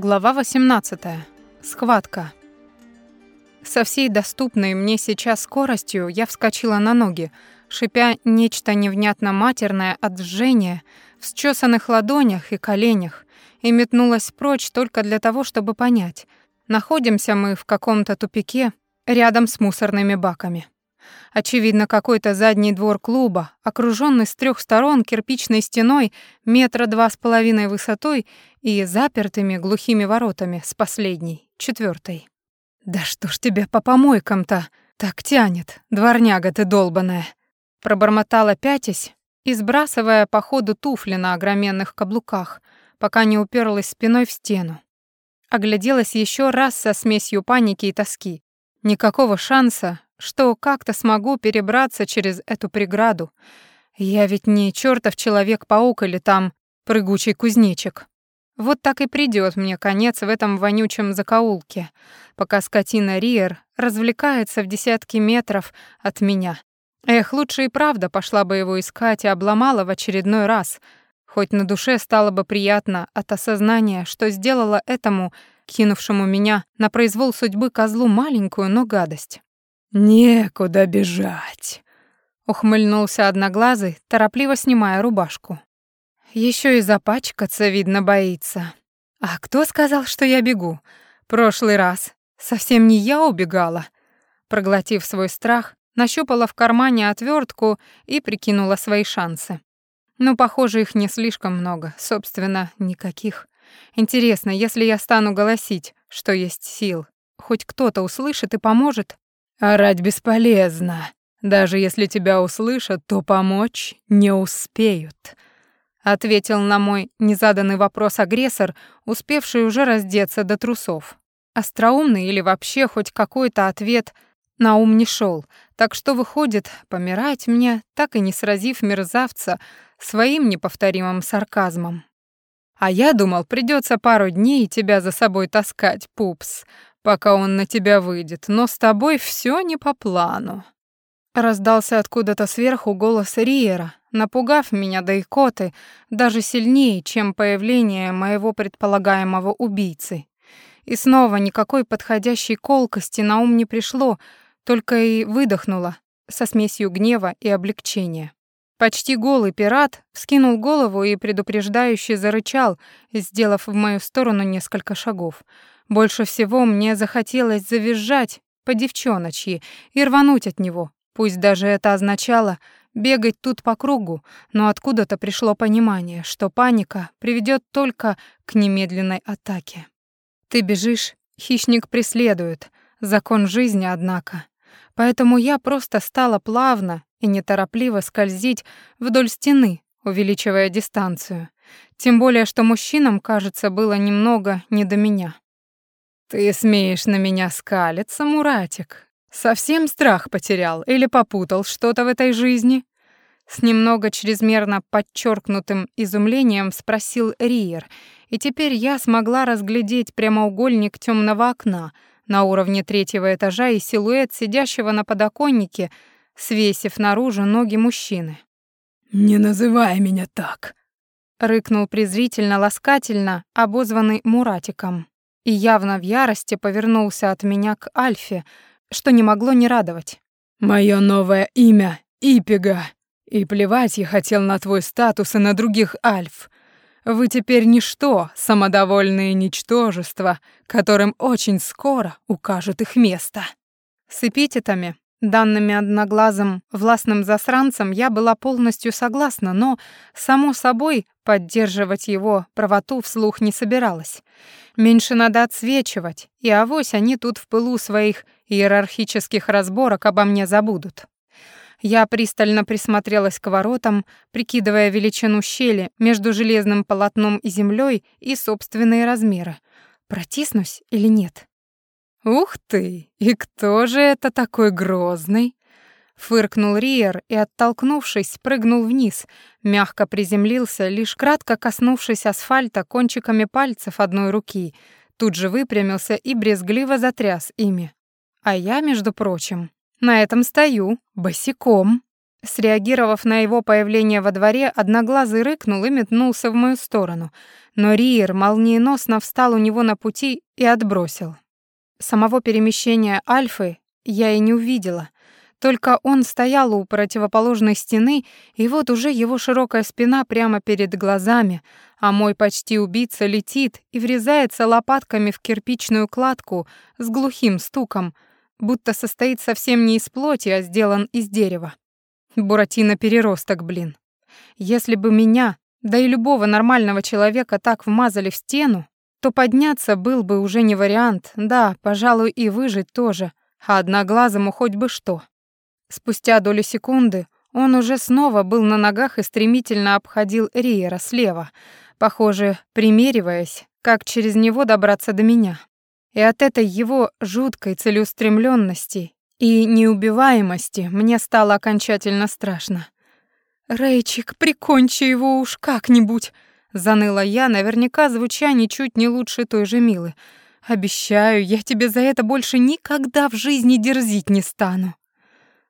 Глава 18. Схватка. Со всей доступной мне сейчас скоростью я вскочила на ноги, шипя нечто невнятно матерное от жжения в счесанных ладонях и коленях, и метнулась прочь только для того, чтобы понять, находимся мы в каком-то тупике рядом с мусорными баками. Очевидно, какой-то задний двор клуба, окружённый с трёх сторон кирпичной стеной метра два с половиной высотой и запертыми глухими воротами с последней, четвёртой. «Да что ж тебя по помойкам-то так тянет, дворняга ты долбаная!» Пробормотала пятясь и сбрасывая по ходу туфли на огроменных каблуках, пока не уперлась спиной в стену. Огляделась ещё раз со смесью паники и тоски. Никакого шанса, что как-то смогу перебраться через эту преграду. Я ведь не чертов человек-паук или там прыгучий кузнечик. Вот так и придёт мне конец в этом вонючем закоулке, пока скотина Риер развлекается в десятки метров от меня. Эх, лучше и правда пошла бы его искать и обломала в очередной раз, хоть на душе стало бы приятно от осознания, что сделала этому, кинувшему меня на произвол судьбы козлу маленькую, но гадость. «Некуда бежать», — ухмыльнулся одноглазый, торопливо снимая рубашку. Еще и запачкаться, видно, боится. А кто сказал, что я бегу? Прошлый раз. Совсем не я убегала. Проглотив свой страх, нащупала в кармане отвертку и прикинула свои шансы. Но, похоже, их не слишком много, собственно, никаких. Интересно, если я стану голосить, что есть сил, хоть кто-то услышит и поможет? Орать бесполезно. Даже если тебя услышат, то помочь не успеют. Ответил на мой незаданный вопрос агрессор, успевший уже раздеться до трусов. Остроумный или вообще хоть какой-то ответ на ум не шел, так что выходит, помирать мне, так и не сразив мерзавца своим неповторимым сарказмом. А я думал, придется пару дней тебя за собой таскать, пупс, пока он на тебя выйдет, но с тобой все не по плану». Раздался откуда-то сверху голос Риера, напугав меня до икоты даже сильнее, чем появление моего предполагаемого убийцы. И снова никакой подходящей колкости на ум не пришло, только и выдохнула со смесью гнева и облегчения. Почти голый пират вскинул голову и предупреждающе зарычал, сделав в мою сторону несколько шагов. Больше всего мне захотелось завизжать по девчоночьи и рвануть от него. Пусть даже это означало бегать тут по кругу, но откуда-то пришло понимание, что паника приведет только к немедленной атаке. Ты бежишь, хищник преследует, закон жизни, однако. Поэтому я просто стала плавно и неторопливо скользить вдоль стены, увеличивая дистанцию. Тем более, что мужчинам, кажется, было немного не до меня. «Ты смеешь на меня скалиться, Муратик? Совсем страх потерял или попутал что-то в этой жизни?» С немного чрезмерно подчеркнутым изумлением спросил Риер, и теперь я смогла разглядеть прямоугольник темного окна на уровне третьего этажа и силуэт сидящего на подоконнике, свесив наружу ноги мужчины. «Не называй меня так», — рыкнул презрительно-ласкательно, обозванный Муратиком и явно в ярости повернулся от меня к Альфе, что не могло не радовать. «Моё новое имя — Ипига, и плевать я хотел на твой статус и на других Альф. Вы теперь ничто, самодовольные ничтожества, которым очень скоро укажут их место». С эпитетами Данными одноглазым властным засранцем я была полностью согласна, но, само собой, поддерживать его правоту вслух не собиралась. Меньше надо отсвечивать, и авось они тут в пылу своих иерархических разборок обо мне забудут. Я пристально присмотрелась к воротам, прикидывая величину щели между железным полотном и землей и собственные размеры. Протиснусь или нет? «Ух ты! И кто же это такой грозный?» Фыркнул Риер и, оттолкнувшись, прыгнул вниз, мягко приземлился, лишь кратко коснувшись асфальта кончиками пальцев одной руки, тут же выпрямился и брезгливо затряс ими. А я, между прочим, на этом стою, босиком. Среагировав на его появление во дворе, одноглазый рыкнул и метнулся в мою сторону, но Риер молниеносно встал у него на пути и отбросил. Самого перемещения Альфы я и не увидела, только он стоял у противоположной стены, и вот уже его широкая спина прямо перед глазами, а мой почти убийца летит и врезается лопатками в кирпичную кладку с глухим стуком, будто состоит совсем не из плоти, а сделан из дерева. Буратино переросток, блин. Если бы меня, да и любого нормального человека так вмазали в стену, то подняться был бы уже не вариант, да, пожалуй, и выжить тоже, а одноглазому хоть бы что. Спустя долю секунды он уже снова был на ногах и стремительно обходил Риера слева, похоже, примериваясь, как через него добраться до меня. И от этой его жуткой целеустремленности и неубиваемости мне стало окончательно страшно. «Рэйчик, прикончи его уж как-нибудь!» — заныла я, наверняка звуча ничуть не лучше той же Милы. «Обещаю, я тебе за это больше никогда в жизни дерзить не стану».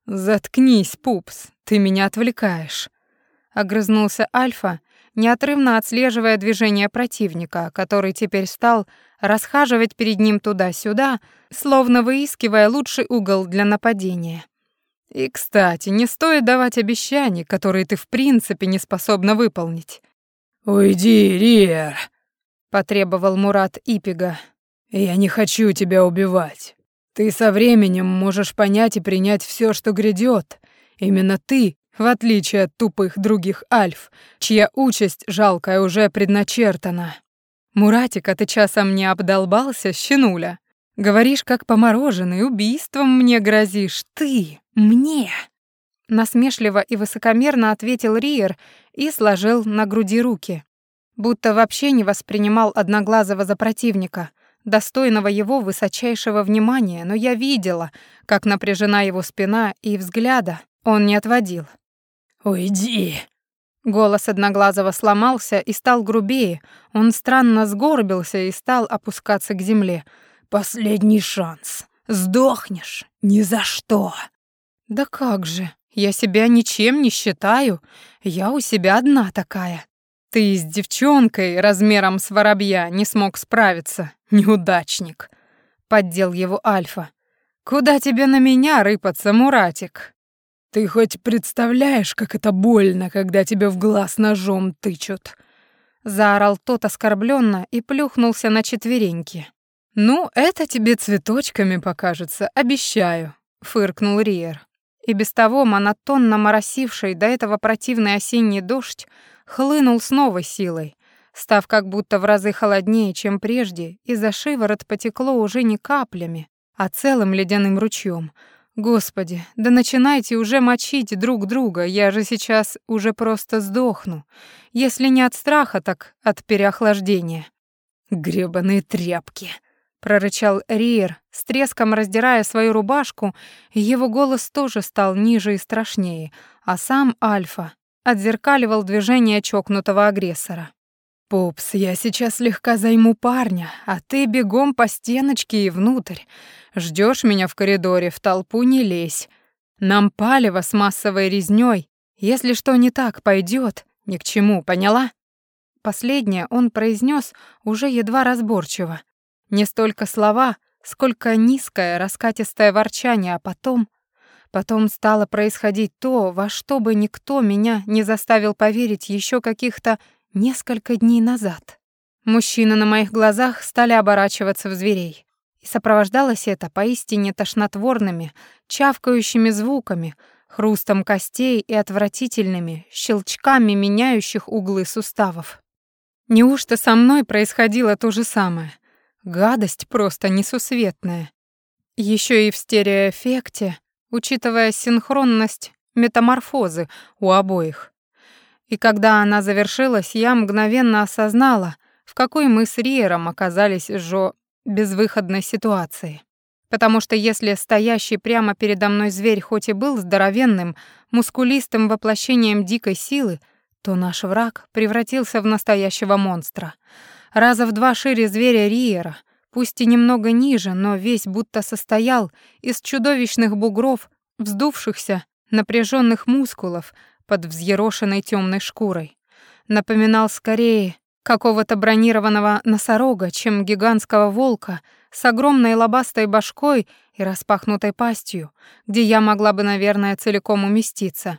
«Заткнись, пупс, ты меня отвлекаешь», — огрызнулся Альфа, неотрывно отслеживая движение противника, который теперь стал расхаживать перед ним туда-сюда, словно выискивая лучший угол для нападения. «И, кстати, не стоит давать обещаний, которые ты в принципе не способна выполнить». «Уйди, Риер», — потребовал Мурат Ипига. «Я не хочу тебя убивать. Ты со временем можешь понять и принять все, что грядет. Именно ты, в отличие от тупых других альф, чья участь жалкая уже предначертана. Муратик, а ты часом не обдолбался, щенуля? Говоришь, как помороженный, убийством мне грозишь. Ты мне!» Насмешливо и высокомерно ответил Риер и сложил на груди руки, будто вообще не воспринимал Одноглазого за противника, достойного его высочайшего внимания, но я видела, как напряжена его спина, и взгляда он не отводил. «Уйди!» Голос Одноглазого сломался и стал грубее, он странно сгорбился и стал опускаться к земле. «Последний шанс. Сдохнешь. Ни за что!» «Да как же! Я себя ничем не считаю. Я у себя одна такая. Ты с девчонкой размером с воробья не смог справиться, неудачник. Поддел его Альфа. Куда тебе на меня рыпаться, Муратик? Ты хоть представляешь, как это больно, когда тебе в глаз ножом тычут? Заорал тот оскорбленно и плюхнулся на четвереньки. Ну, это тебе цветочками покажется, обещаю, фыркнул Риер. И без того монотонно моросивший до этого противный осенний дождь хлынул с новой силой, став как будто в разы холоднее, чем прежде, и за шиворот потекло уже не каплями, а целым ледяным ручьем. Господи, да начинайте уже мочить друг друга, я же сейчас уже просто сдохну. Если не от страха, так от переохлаждения. Гребаные тряпки, прорычал Риер, с треском раздирая свою рубашку, его голос тоже стал ниже и страшнее, а сам Альфа отзеркаливал движение чокнутого агрессора. «Пупс, я сейчас слегка займу парня, а ты бегом по стеночке и внутрь. Ждешь меня в коридоре, в толпу не лезь. Нам палево с массовой резнёй. Если что не так пойдет, ни к чему, поняла?» Последнее он произнес уже едва разборчиво. Не столько слова, сколько низкое раскатистое ворчание, а потом Потом стало происходить то, во что бы никто меня не заставил поверить еще каких-то несколько дней назад. Мужчины на моих глазах стали оборачиваться в зверей. И сопровождалось это поистине тошнотворными, чавкающими звуками, хрустом костей и отвратительными щелчками меняющих углы суставов. Неужто со мной происходило то же самое? Гадость просто несусветная. Еще и в стереоэффекте учитывая синхронность метаморфозы у обоих. И когда она завершилась, я мгновенно осознала, в какой мы с Риером оказались жо безвыходной ситуации. Потому что если стоящий прямо передо мной зверь хоть и был здоровенным, мускулистым воплощением дикой силы, то наш враг превратился в настоящего монстра. Раза в два шире зверя Риера, пусть и немного ниже, но весь будто состоял из чудовищных бугров, вздувшихся напряженных мускулов под взъерошенной темной шкурой. Напоминал скорее какого-то бронированного носорога, чем гигантского волка с огромной лобастой башкой и распахнутой пастью, где я могла бы, наверное, целиком уместиться.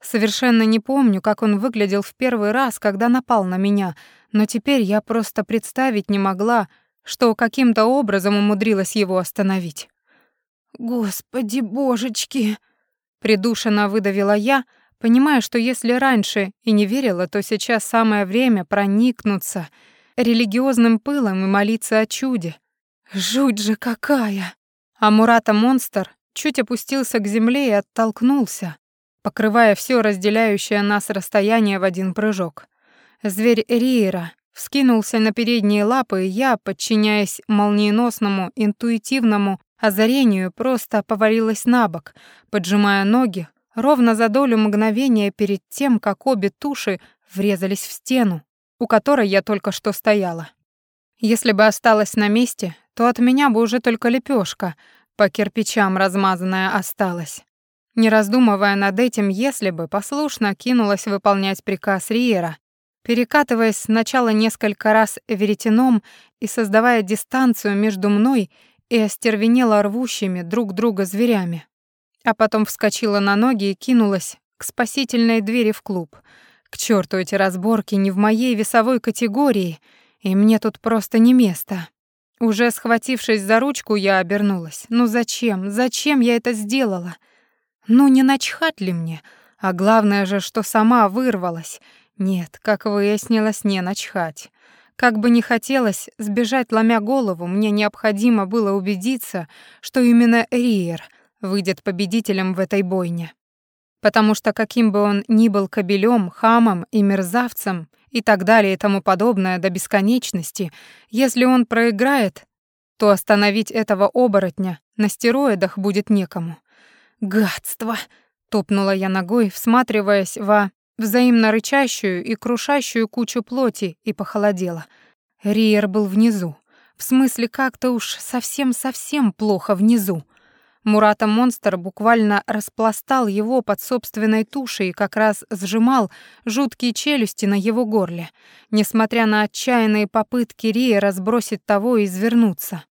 Совершенно не помню, как он выглядел в первый раз, когда напал на меня, но теперь я просто представить не могла, что каким-то образом умудрилась его остановить. «Господи, божечки!» — придушенно выдавила я, понимая, что если раньше и не верила, то сейчас самое время проникнуться религиозным пылом и молиться о чуде. Жуть же какая! А Мурата-монстр чуть опустился к земле и оттолкнулся, покрывая все разделяющее нас расстояние в один прыжок. Зверь Риера вскинулся на передние лапы, и я, подчиняясь молниеносному, интуитивному озарению, просто повалилась на бок, поджимая ноги, ровно за долю мгновения перед тем, как обе туши врезались в стену, у которой я только что стояла. Если бы осталась на месте, то от меня бы уже только лепешка по кирпичам размазанная осталась. Не раздумывая над этим, если бы послушно кинулась выполнять приказ Риера, перекатываясь сначала несколько раз веретеном и создавая дистанцию между мной и остервенела рвущими друг друга зверями. А потом вскочила на ноги и кинулась к спасительной двери в клуб. К черту эти разборки не в моей весовой категории, и мне тут просто не место. Уже схватившись за ручку, я обернулась. Ну зачем? Зачем я это сделала? Ну не начхать ли мне? А главное же, что сама вырвалась. Нет, как выяснилось, не начхать. Как бы ни хотелось сбежать, ломя голову, мне необходимо было убедиться, что именно Риер выйдет победителем в этой бойне. Потому что каким бы он ни был кобелем, хамом и мерзавцем и так далее и тому подобное до бесконечности, если он проиграет, то остановить этого оборотня на стероидах будет некому. «Гадство!» — топнула я ногой, всматриваясь во взаимно рычащую и крушащую кучу плоти, и похолодела. Риер был внизу. В смысле, как-то уж совсем-совсем плохо внизу. Мурата-монстр буквально распластал его под собственной тушей и как раз сжимал жуткие челюсти на его горле, несмотря на отчаянные попытки Рии разбросить того и извернуться.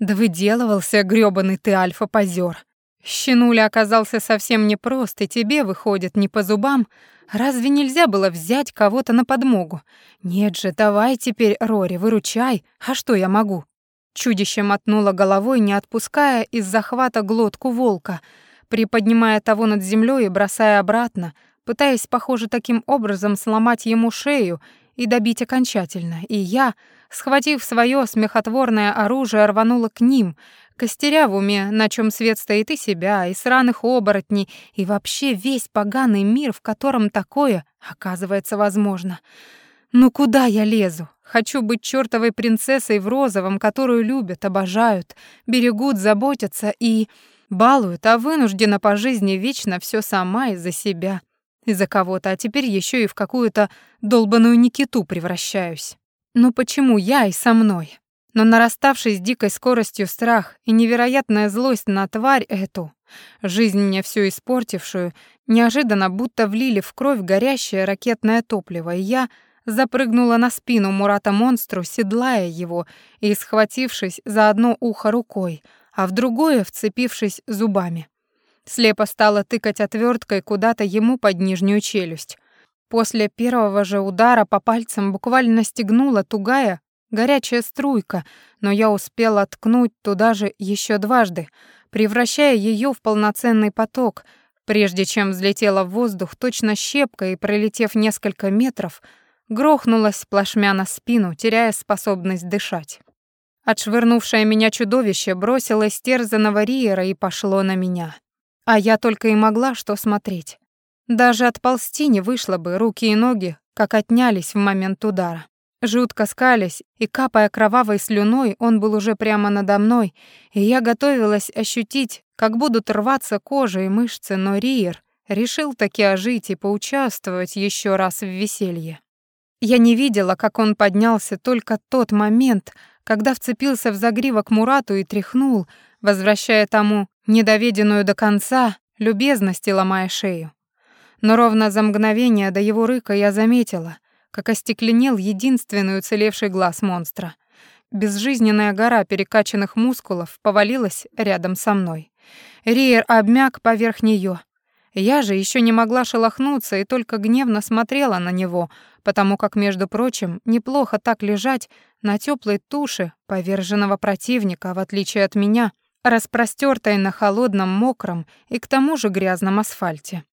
Да выделывался грёбаный ты альфа-позёр. Щенуля оказался совсем непрост, и тебе, выходит, не по зубам. Разве нельзя было взять кого-то на подмогу? Нет же, давай теперь, Рори, выручай. А что я могу? Чудище мотнуло головой, не отпуская из захвата глотку волка, приподнимая того над землей и бросая обратно, пытаясь, похоже, таким образом сломать ему шею и добить окончательно. И я, схватив свое смехотворное оружие, рванула к ним, костеря в уме, на чем свет стоит и себя, и сраных оборотней, и вообще весь поганый мир, в котором такое, оказывается, возможно. Ну куда я лезу? Хочу быть чёртовой принцессой в розовом, которую любят, обожают, берегут, заботятся и балуют, а вынуждена по жизни вечно всё сама из-за себя, из-за кого-то, а теперь ещё и в какую-то долбаную Никиту превращаюсь. Ну почему я и со мной? Но нараставший с дикой скоростью страх и невероятная злость на тварь эту, жизнь мне всю испортившую, неожиданно будто влили в кровь горящее ракетное топливо, и я — запрыгнула на спину Мурата-монстру, седлая его и схватившись за одно ухо рукой, а в другое вцепившись зубами. Слепо стала тыкать отверткой куда-то ему под нижнюю челюсть. После первого же удара по пальцам буквально стегнула тугая, горячая струйка, но я успела ткнуть туда же еще дважды, превращая ее в полноценный поток, прежде чем взлетела в воздух точно щепка и, пролетев несколько метров, грохнулась плашмя на спину, теряя способность дышать. Отшвырнувшее меня чудовище бросило стерзанного Риера и пошло на меня. А я только и могла что смотреть. Даже отползти не вышло бы, руки и ноги как отнялись в момент удара. Жутко скались, и, капая кровавой слюной, он был уже прямо надо мной, и я готовилась ощутить, как будут рваться кожа и мышцы, но Риер решил таки ожить и поучаствовать еще раз в веселье. Я не видела, как он поднялся только тот момент, когда вцепился в загривок Мурату и тряхнул, возвращая тому недоведенную до конца любезности ломая шею. Но ровно за мгновение до его рыка я заметила, как остекленел единственный уцелевший глаз монстра. Безжизненная гора перекачанных мускулов повалилась рядом со мной. Риер обмяк поверх нее. Я же еще не могла шелохнуться и только гневно смотрела на него, потому как, между прочим, неплохо так лежать на теплой туше поверженного противника, в отличие от меня, распростертой на холодном, мокром и к тому же грязном асфальте.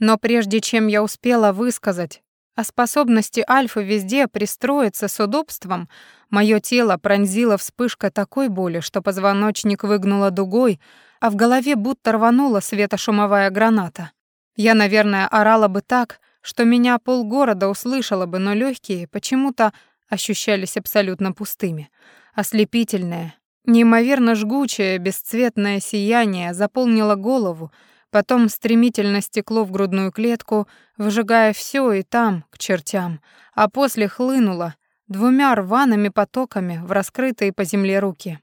Но прежде чем я успела высказать о способности Альфы везде пристроиться с удобством, мое тело пронзило вспышка такой боли, что позвоночник выгнуло дугой, а в голове будто рванула светошумовая граната. Я, наверное, орала бы так, что меня полгорода услышало бы, но легкие почему-то ощущались абсолютно пустыми. Ослепительное, неимоверно жгучее, бесцветное сияние заполнило голову, потом стремительно стекло в грудную клетку, выжигая все и там, к чертям, а после хлынуло двумя рваными потоками в раскрытые по земле руки.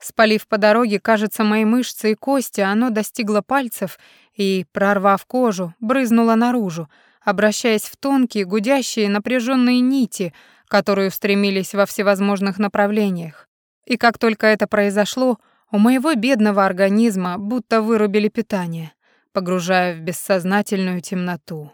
Спалив по дороге, кажется, мои мышцы и кости, оно достигло пальцев и, прорвав кожу, брызнуло наружу, обращаясь в тонкие, гудящие, напряженные нити, которые устремились во всевозможных направлениях. И как только это произошло, у моего бедного организма будто вырубили питание, погружая в бессознательную темноту.